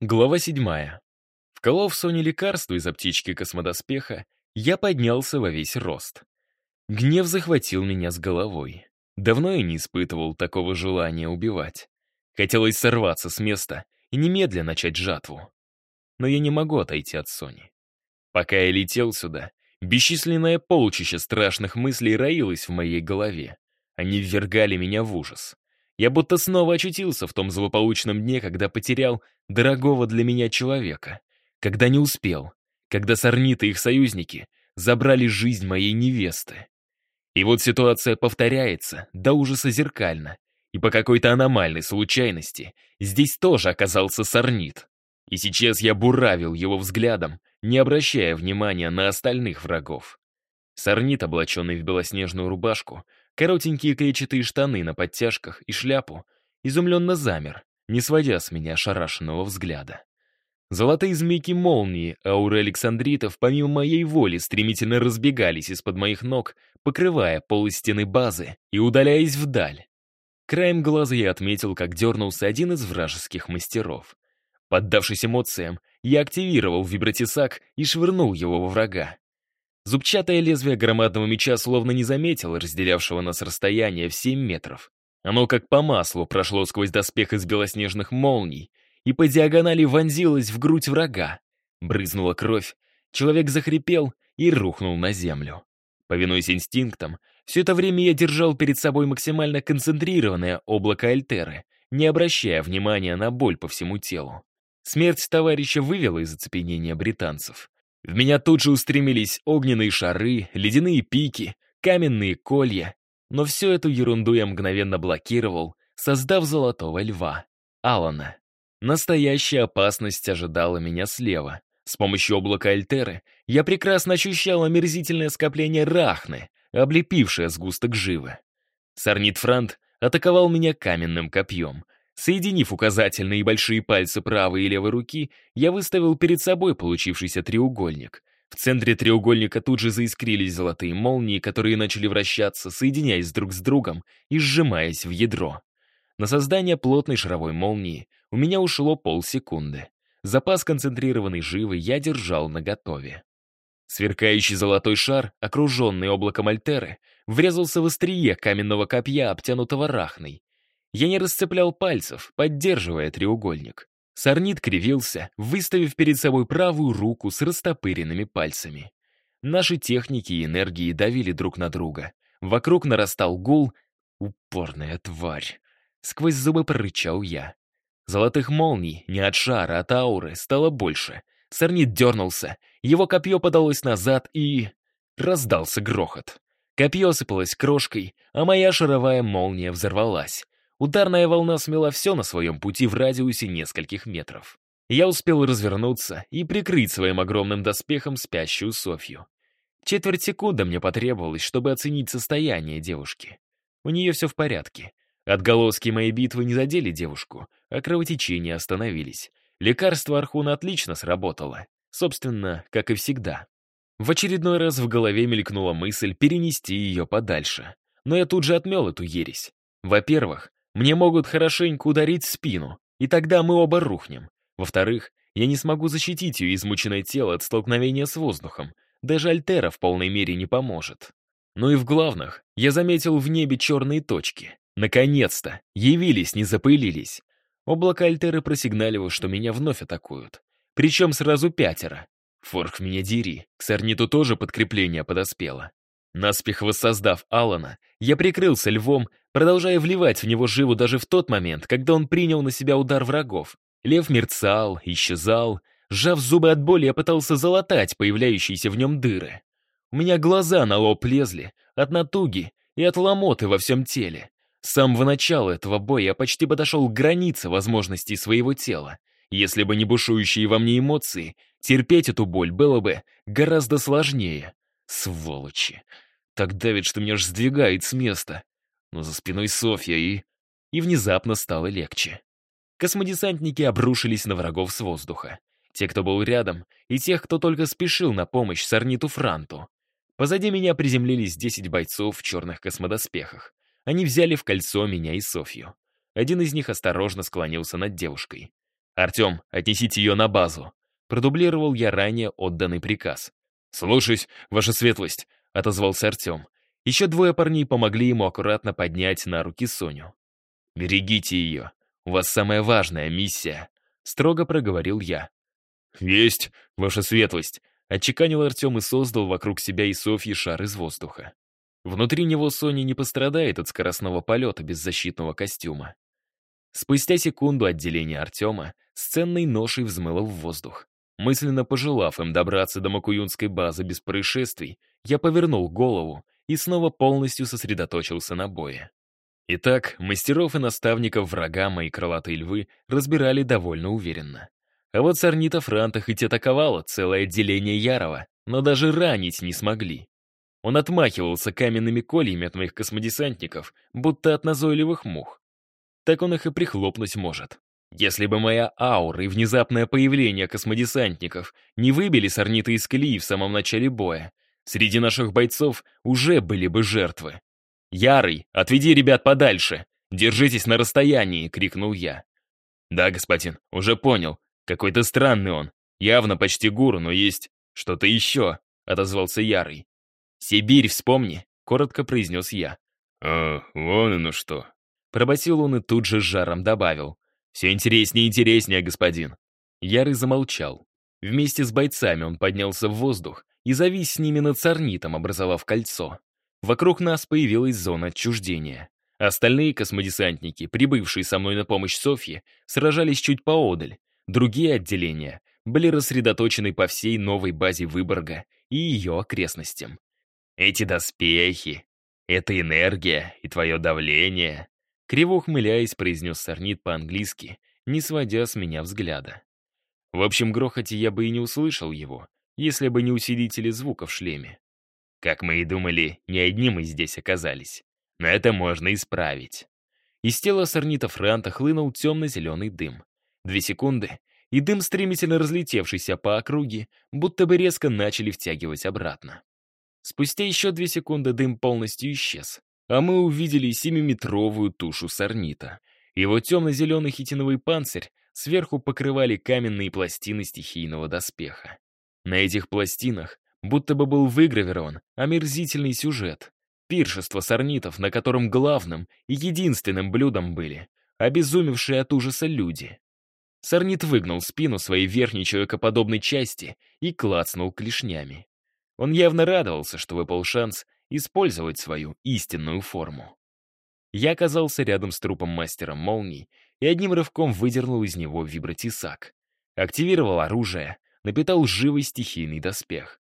Глава седьмая. Вколов Соне лекарство из аптечки космодоспеха, я поднялся во весь рост. Гнев захватил меня с головой. Давно я не испытывал такого желания убивать. Хотелось сорваться с места и немедленно начать жатву. Но я не могу отойти от Сони. Пока я летел сюда, бесчисленное полчища страшных мыслей роилось в моей голове. Они ввергали меня в ужас. Я будто снова очутился в том злополучном дне, когда потерял дорогого для меня человека. Когда не успел. Когда сорниты и их союзники забрали жизнь моей невесты. И вот ситуация повторяется, до ужаса зеркально. И по какой-то аномальной случайности здесь тоже оказался сорнит. И сейчас я буравил его взглядом, не обращая внимания на остальных врагов. Сорнит, облаченный в белоснежную рубашку, коротенькие клетчатые штаны на подтяжках и шляпу, изумленно замер, не сводя с меня ошарашенного взгляда. Золотые змейки молнии ауры Александритов помимо моей воли стремительно разбегались из-под моих ног, покрывая пол стены базы и удаляясь вдаль. Краем глаза я отметил, как дернулся один из вражеских мастеров. Поддавшись эмоциям, я активировал вибратисак и швырнул его во врага. Зубчатое лезвие громадного меча словно не заметило разделявшего нас расстояние в 7 метров. Оно как по маслу прошло сквозь доспех из белоснежных молний и по диагонали вонзилось в грудь врага. Брызнула кровь, человек захрипел и рухнул на землю. Повинуясь инстинктам, все это время я держал перед собой максимально концентрированное облако Альтеры, не обращая внимания на боль по всему телу. Смерть товарища вывела из оцепенения британцев. В меня тут же устремились огненные шары, ледяные пики, каменные колья. Но всю эту ерунду я мгновенно блокировал, создав золотого льва, Алана. Настоящая опасность ожидала меня слева. С помощью облака Альтеры я прекрасно ощущал омерзительное скопление рахны, облепившее сгусток живы. Сарнит Франт атаковал меня каменным копьем — Соединив указательные и большие пальцы правой и левой руки, я выставил перед собой получившийся треугольник. В центре треугольника тут же заискрились золотые молнии, которые начали вращаться, соединяясь друг с другом и сжимаясь в ядро. На создание плотной шаровой молнии у меня ушло полсекунды. Запас концентрированной живы я держал наготове. Сверкающий золотой шар, окруженный облаком альтеры, врезался в острие каменного копья, обтянутого рахной. Я не расцеплял пальцев, поддерживая треугольник. Сорнит кривился, выставив перед собой правую руку с растопыренными пальцами. Наши техники и энергии давили друг на друга. Вокруг нарастал гул. Упорная тварь. Сквозь зубы прорычал я. Золотых молний, не от шара, от ауры, стало больше. Сорнит дернулся, его копье подалось назад и... Раздался грохот. Копье сыпалось крошкой, а моя шаровая молния взорвалась. Ударная волна смела все на своем пути в радиусе нескольких метров. Я успел развернуться и прикрыть своим огромным доспехом спящую Софью. Четверть секунды мне потребовалось, чтобы оценить состояние девушки. У нее все в порядке. Отголоски моей битвы не задели девушку, а кровотечения остановились. Лекарство Архуна отлично сработало. Собственно, как и всегда. В очередной раз в голове мелькнула мысль перенести ее подальше. Но я тут же отмел эту ересь. Во-первых, мне могут хорошенько ударить в спину, и тогда мы оба рухнем. Во-вторых, я не смогу защитить ее измученное тело от столкновения с воздухом. Даже Альтера в полной мере не поможет. Ну и в главных, я заметил в небе черные точки. Наконец-то! Явились, не запылились. Облако Альтеры просигналило, что меня вновь атакуют. Причем сразу пятеро. Форх меня дери, к Сорниту тоже подкрепление подоспело. Наспех воссоздав Алана, я прикрылся львом, продолжая вливать в него живу даже в тот момент, когда он принял на себя удар врагов. Лев мерцал, исчезал. Сжав зубы от боли, я пытался залатать появляющиеся в нем дыры. У меня глаза на лоб лезли, от натуги и от ломоты во всем теле. С самого начала этого боя я почти подошел к границе возможностей своего тела. Если бы не бушующие во мне эмоции, терпеть эту боль было бы гораздо сложнее. Сволочи. Так давит, что меня аж сдвигает с места. Но за спиной Софья и... И внезапно стало легче. Космодесантники обрушились на врагов с воздуха. Те, кто был рядом, и тех, кто только спешил на помощь Сорниту Франту. Позади меня приземлились 10 бойцов в черных космодоспехах. Они взяли в кольцо меня и Софью. Один из них осторожно склонился над девушкой. «Артем, отнесите ее на базу», — продублировал я ранее отданный приказ. «Слушаюсь, ваша светлость», — отозвался Артем. Еще двое парней помогли ему аккуратно поднять на руки Соню. «Берегите ее. У вас самая важная миссия», — строго проговорил я. «Есть, ваша светлость», — отчеканил Артем и создал вокруг себя и Софьи шар из воздуха. Внутри него Соня не пострадает от скоростного полета без защитного костюма. Спустя секунду отделение Артема с ценной ношей взмыло в воздух. Мысленно пожелав им добраться до Макуюнской базы без происшествий, я повернул голову и снова полностью сосредоточился на бое. Итак, мастеров и наставников врага мои крылатые львы разбирали довольно уверенно. А вот Сорнита Франта хоть атаковала целое отделение Ярова, но даже ранить не смогли. Он отмахивался каменными кольями от моих космодесантников, будто от назойливых мух. Так он их и прихлопнуть может. Если бы моя аура и внезапное появление космодесантников не выбили сорниты из колеи в самом начале боя, среди наших бойцов уже были бы жертвы. «Ярый, отведи ребят подальше! Держитесь на расстоянии!» — крикнул я. «Да, господин, уже понял. Какой-то странный он. Явно почти гуру, но есть что-то еще», — отозвался Ярый. «Сибирь вспомни», — коротко произнес я. «А, вон оно что». Пробасил он и тут же с жаром добавил. «Все интереснее и интереснее, господин». Ярый замолчал. Вместе с бойцами он поднялся в воздух и завис с ними над сорнитом, образовав кольцо. Вокруг нас появилась зона отчуждения. Остальные космодесантники, прибывшие со мной на помощь Софье, сражались чуть поодаль. Другие отделения были рассредоточены по всей новой базе Выборга и ее окрестностям. Эти доспехи, эта энергия и твое давление, криво ухмыляясь, произнес Сорнит по-английски, не сводя с меня взгляда. В общем грохоте я бы и не услышал его, если бы не усилители звука в шлеме. Как мы и думали, не одни мы здесь оказались. Но это можно исправить. Из тела сорнита Франта хлынул темно-зеленый дым. Две секунды, и дым, стремительно разлетевшийся по округе, будто бы резко начали втягивать обратно. Спустя еще две секунды дым полностью исчез, а мы увидели семиметровую тушу сорнита. Его темно-зеленый хитиновый панцирь сверху покрывали каменные пластины стихийного доспеха. На этих пластинах будто бы был выгравирован омерзительный сюжет. Пиршество сорнитов, на котором главным и единственным блюдом были обезумевшие от ужаса люди. Сорнит выгнул спину своей верхней человекоподобной части и клацнул клешнями. Он явно радовался, что выпал шанс использовать свою истинную форму. Я оказался рядом с трупом мастера молний и одним рывком выдернул из него вибротесак. Активировал оружие, напитал живый стихийный доспех.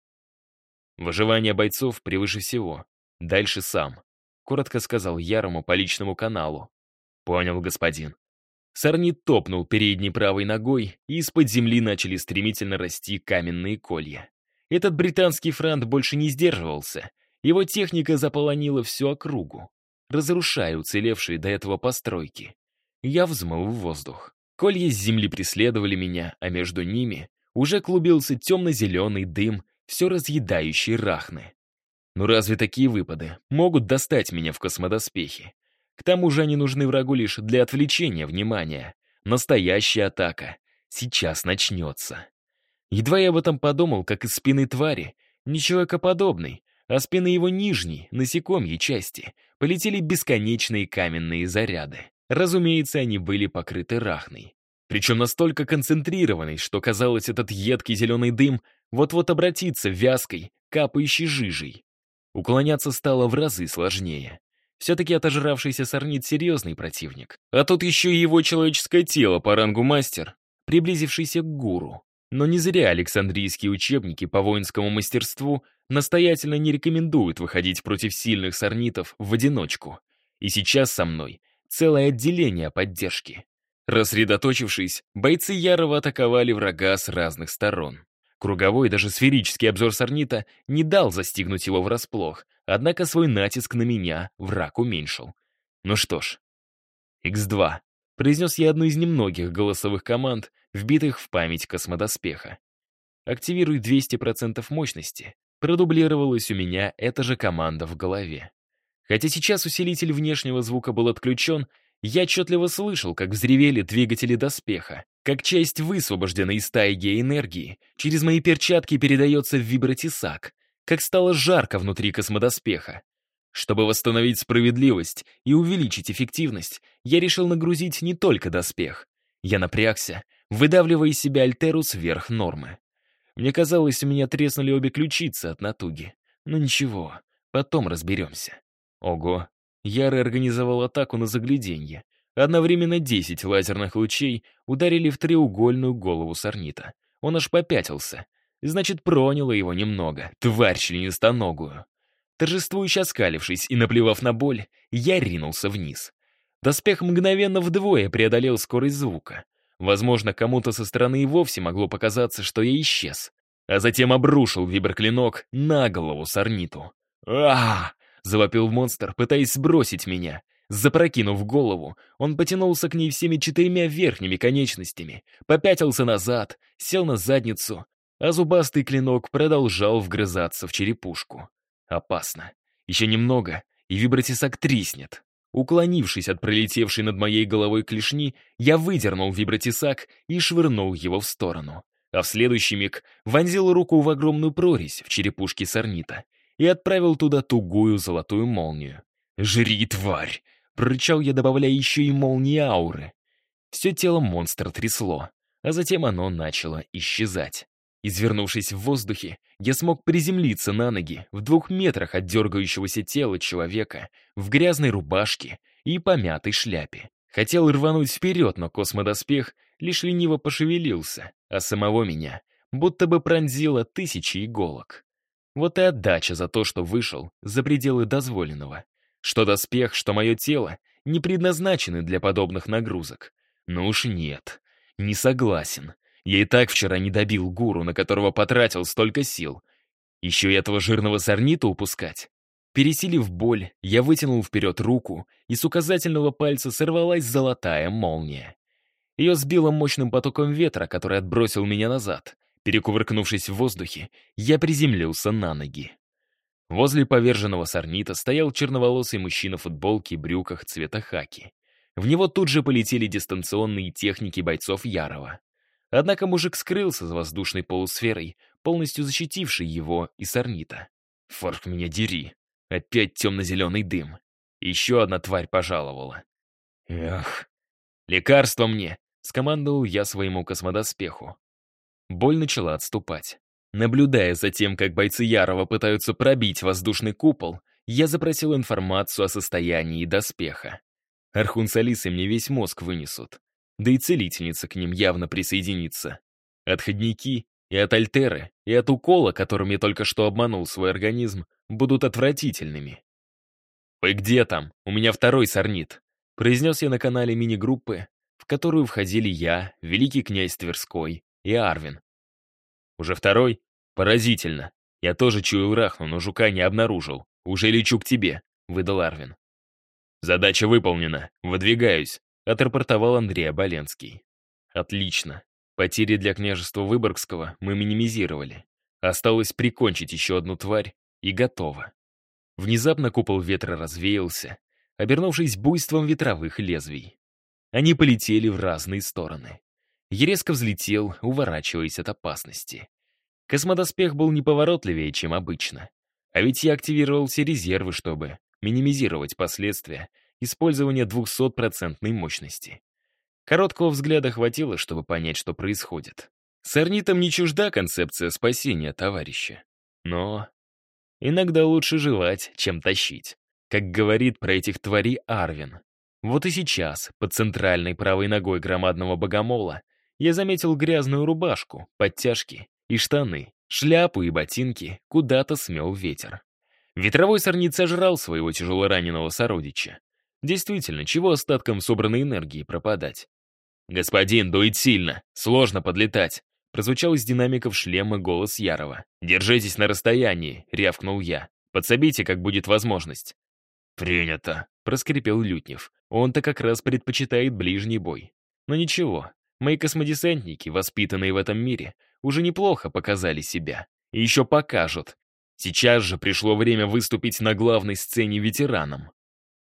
Выживание бойцов превыше всего. Дальше сам. Коротко сказал Ярому по личному каналу. Понял, господин. Сорнит топнул передней правой ногой, и из-под земли начали стремительно расти каменные колья. Этот британский франт больше не сдерживался. Его техника заполонила всю округу, разрушая уцелевшие до этого постройки. Я взмыл в воздух. Колья с земли преследовали меня, а между ними уже клубился темно-зеленый дым все разъедающие рахны. Ну разве такие выпады могут достать меня в космодоспехе? К тому же они нужны врагу лишь для отвлечения внимания. Настоящая атака сейчас начнется. Едва я об этом подумал, как из спины твари, не человекоподобной, а спины его нижней, насекомьей части, полетели бесконечные каменные заряды. Разумеется, они были покрыты рахной. Причем настолько концентрированной, что казалось, этот едкий зеленый дым вот-вот обратится вязкой, капающей жижей. Уклоняться стало в разы сложнее. Все-таки отожравшийся сорнит серьезный противник. А тут еще и его человеческое тело по рангу мастер, приблизившийся к гуру. Но не зря Александрийские учебники по воинскому мастерству настоятельно не рекомендуют выходить против сильных сорнитов в одиночку. И сейчас со мной целое отделение поддержки. Рассредоточившись, бойцы Ярова атаковали врага с разных сторон. Круговой, даже сферический обзор Сорнита не дал застигнуть его врасплох, однако свой натиск на меня враг уменьшил. Ну что ж, X2. Произнес я одну из немногих голосовых команд, вбитых в память космодоспеха. Активируй 200% мощности. Продублировалась у меня эта же команда в голове. Хотя сейчас усилитель внешнего звука был отключен, я отчетливо слышал, как взревели двигатели доспеха. как часть высвобожденной из тайги энергии через мои перчатки передается в вибротесак, как стало жарко внутри космодоспеха. Чтобы восстановить справедливость и увеличить эффективность, я решил нагрузить не только доспех. Я напрягся, выдавливая из себя альтеру сверх нормы. Мне казалось, у меня треснули обе ключицы от натуги. Но ничего, потом разберемся. Ого, Яры организовал атаку на загляденье. Одновременно десять лазерных лучей ударили в треугольную голову Сорнита. Он аж попятился. Значит, проняло его немного, тварь членистоногую. Торжествующе оскалившись и наплевав на боль, я ринулся вниз. Доспех мгновенно вдвое преодолел скорость звука. Возможно, кому-то со стороны и вовсе могло показаться, что я исчез. А затем обрушил виброклинок на голову Сорниту. а завопил монстр, пытаясь сбросить меня. Запрокинув голову, он потянулся к ней всеми четырьмя верхними конечностями, попятился назад, сел на задницу, а зубастый клинок продолжал вгрызаться в черепушку. Опасно. Еще немного, и вибротесак триснет. Уклонившись от пролетевшей над моей головой клешни, я выдернул вибротесак и швырнул его в сторону. А в следующий миг вонзил руку в огромную прорезь в черепушке сорнита и отправил туда тугую золотую молнию. «Жри, тварь!» — прорычал я, добавляя еще и молнии ауры. Все тело монстра трясло, а затем оно начало исчезать. Извернувшись в воздухе, я смог приземлиться на ноги в двух метрах от дергающегося тела человека в грязной рубашке и помятой шляпе. Хотел рвануть вперед, но космодоспех лишь лениво пошевелился, а самого меня будто бы пронзило тысячи иголок. Вот и отдача за то, что вышел за пределы дозволенного. Что доспех, что мое тело не предназначены для подобных нагрузок. Ну уж нет, не согласен. Я и так вчера не добил гуру, на которого потратил столько сил. Еще и этого жирного сорнита упускать. Пересилив боль, я вытянул вперед руку, и с указательного пальца сорвалась золотая молния. Ее сбило мощным потоком ветра, который отбросил меня назад. Перекувыркнувшись в воздухе, я приземлился на ноги. Возле поверженного сорнита стоял черноволосый мужчина в футболке и брюках цвета хаки. В него тут же полетели дистанционные техники бойцов Ярова. Однако мужик скрылся за воздушной полусферой, полностью защитившей его и сорнита. Форк меня дери. Опять темно-зеленый дым. Еще одна тварь пожаловала. Эх. Лекарство мне, скомандовал я своему космодоспеху. Боль начала отступать. Наблюдая за тем, как бойцы Ярова пытаются пробить воздушный купол, я запросил информацию о состоянии доспеха. Архун с Алисой мне весь мозг вынесут. Да и целительница к ним явно присоединится. Отходники и от альтеры, и от укола, которым я только что обманул свой организм, будут отвратительными. «Вы где там? У меня второй сорнит», — произнес я на канале мини-группы, в которую входили я, великий князь Тверской и Арвин. «Уже второй? Поразительно. Я тоже чуял рахну, но жука не обнаружил. Уже лечу к тебе», — выдал Арвин. «Задача выполнена. Выдвигаюсь. — отрапортовал Андрей Оболенский. «Отлично. Потери для княжества Выборгского мы минимизировали. Осталось прикончить еще одну тварь, и готово». Внезапно купол ветра развеялся, обернувшись буйством ветровых лезвий. Они полетели в разные стороны. Ерезко взлетел, уворачиваясь от опасности. Космодоспех был неповоротливее, чем обычно. А ведь я активировал все резервы, чтобы минимизировать последствия использования 200% мощности. Короткого взгляда хватило, чтобы понять, что происходит. С Орнитом не чужда концепция спасения товарища. Но иногда лучше жевать, чем тащить. Как говорит про этих тварей Арвин. Вот и сейчас, под центральной правой ногой громадного богомола, я заметил грязную рубашку, подтяжки и штаны, шляпу и ботинки куда-то смел ветер. Ветровой сорнит сожрал своего тяжелораненого сородича. Действительно, чего остаткам собранной энергии пропадать? «Господин, дует сильно, сложно подлетать», прозвучал из динамиков шлема голос Ярова. «Держитесь на расстоянии», — рявкнул я. «Подсобите, как будет возможность». «Принято», — проскрипел Лютнев. Он-то как раз предпочитает ближний бой. Но ничего, мои космодесантники, воспитанные в этом мире, уже неплохо показали себя. И еще покажут. Сейчас же пришло время выступить на главной сцене ветеранам.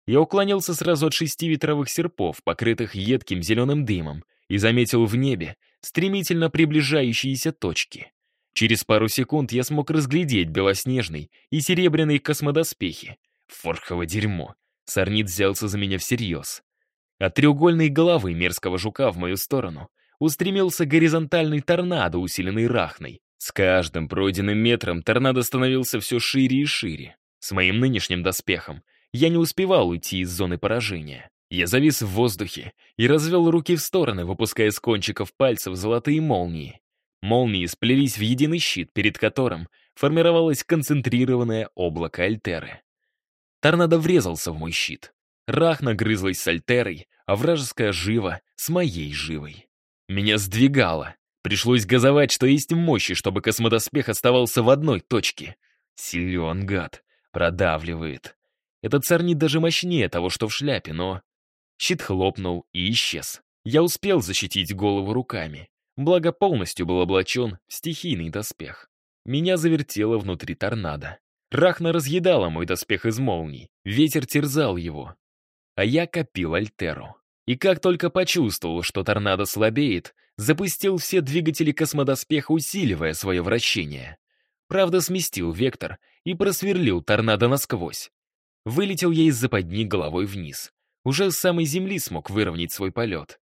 Я уклонился сразу от шести ветровых серпов, покрытых едким зеленым дымом, и заметил в небе стремительно приближающиеся точки. Через пару секунд я смог разглядеть белоснежный и серебряный космодоспехи. Форхово дерьмо. Сорнит взялся за меня всерьез. От треугольной головы мерзкого жука в мою сторону устремился горизонтальный торнадо, усиленный рахной. С каждым пройденным метром торнадо становился все шире и шире. С моим нынешним доспехом я не успевал уйти из зоны поражения. Я завис в воздухе и развел руки в стороны, выпуская с кончиков пальцев золотые молнии. Молнии сплелись в единый щит, перед которым формировалось концентрированное облако Альтеры. Торнадо врезался в мой щит. Рахна грызлась с Альтерой, а вражеская жива с моей живой. Меня сдвигало. Пришлось газовать, что есть мощи, чтобы космодоспех оставался в одной точке. Силен гад. Продавливает. Этот царнит даже мощнее того, что в шляпе, но... Щит хлопнул и исчез. Я успел защитить голову руками. Благо полностью был облачен в стихийный доспех. Меня завертело внутри торнадо. Рахна разъедала мой доспех из молний. Ветер терзал его. А я копил Альтеру. И как только почувствовал, что торнадо слабеет, запустил все двигатели космодоспеха, усиливая свое вращение. Правда, сместил вектор и просверлил торнадо насквозь. Вылетел я из западни головой вниз. Уже с самой Земли смог выровнять свой полет.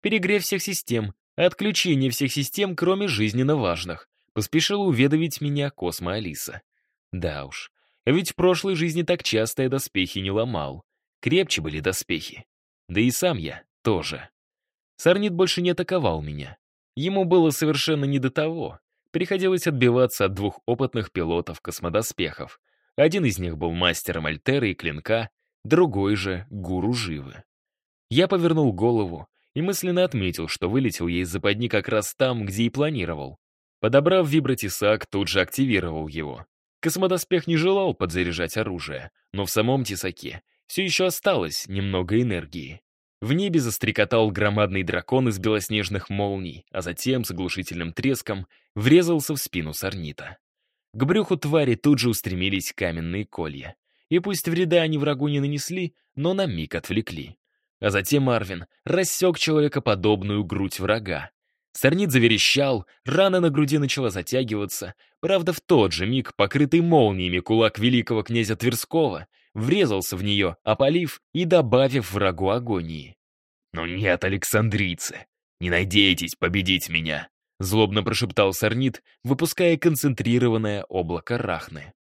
Перегрев всех систем, отключение всех систем, кроме жизненно важных, поспешила уведомить меня Космо-Алиса. Да уж, ведь в прошлой жизни так часто я доспехи не ломал. Крепче были доспехи. Да и сам я тоже. Сарнит больше не атаковал меня. Ему было совершенно не до того. Приходилось отбиваться от двух опытных пилотов-космодоспехов. Один из них был мастером Альтеры и Клинка, другой же — гуру Живы. Я повернул голову и мысленно отметил, что вылетел я из западни как раз там, где и планировал. Подобрав вибротесак, тут же активировал его. Космодоспех не желал подзаряжать оружие, но в самом тесаке все еще осталось немного энергии. В небе застрекотал громадный дракон из белоснежных молний, а затем с оглушительным треском врезался в спину сорнита. К брюху твари тут же устремились каменные колья. И пусть вреда они врагу не нанесли, но на миг отвлекли. А затем Арвин рассек человекоподобную грудь врага. Сорнит заверещал, рана на груди начала затягиваться. Правда, в тот же миг, покрытый молниями кулак великого князя Тверского, врезался в нее, опалив и добавив врагу агонии. «Ну нет, александрийцы, не надейтесь победить меня!» Злобно прошептал Сорнит, выпуская концентрированное облако рахны.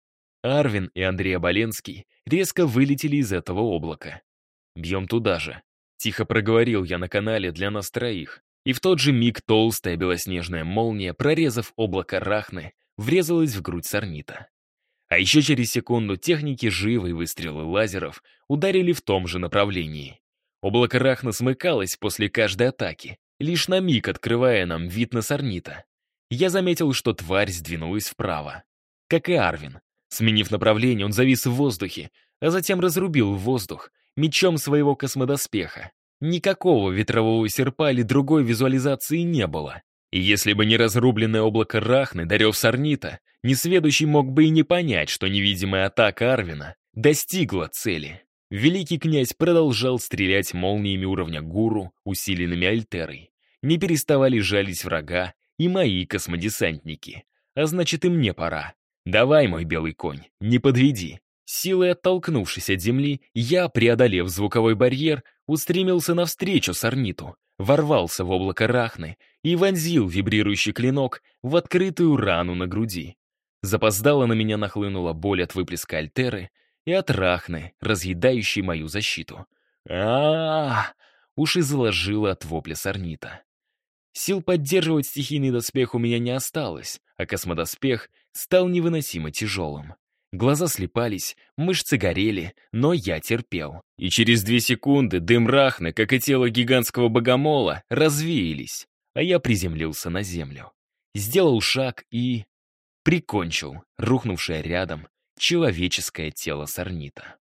Арвин и Андрей Оболенский резко вылетели из этого облака. «Бьем туда же», — тихо проговорил я на канале для нас троих. И в тот же миг толстая белоснежная молния, прорезав облако рахны, врезалась в грудь Сорнита. А еще через секунду техники живой выстрелы лазеров ударили в том же направлении. Облако рахна смыкалось после каждой атаки, лишь на миг открывая нам вид на Сорнита. Я заметил, что тварь сдвинулась вправо. Как и Арвин. Сменив направление, он завис в воздухе, а затем разрубил воздух мечом своего космодоспеха. Никакого ветрового серпа или другой визуализации не было. И если бы не разрубленное облако Рахны, дарев Сорнита, несведущий мог бы и не понять, что невидимая атака Арвина достигла цели. Великий князь продолжал стрелять молниями уровня гуру, усиленными альтерой. Не переставали жалить врага и мои космодесантники. А значит, и мне пора. Давай, мой белый конь, не подведи. Силой оттолкнувшись от земли, я, преодолев звуковой барьер, устремился навстречу Сорниту, ворвался в облако рахны и вонзил вибрирующий клинок в открытую рану на груди. Запоздало на меня нахлынула боль от выплеска альтеры и от рахны, разъедающей мою защиту. а а, -а Уши заложило от вопля сорнита. Сил поддерживать стихийный доспех у меня не осталось, а космодоспех стал невыносимо тяжелым. Глаза слепались, мышцы горели, но я терпел. И через две секунды дым рахны, как и тело гигантского богомола, развеялись, а я приземлился на землю. Сделал шаг и... прикончил рухнувшее рядом человеческое тело сорнита.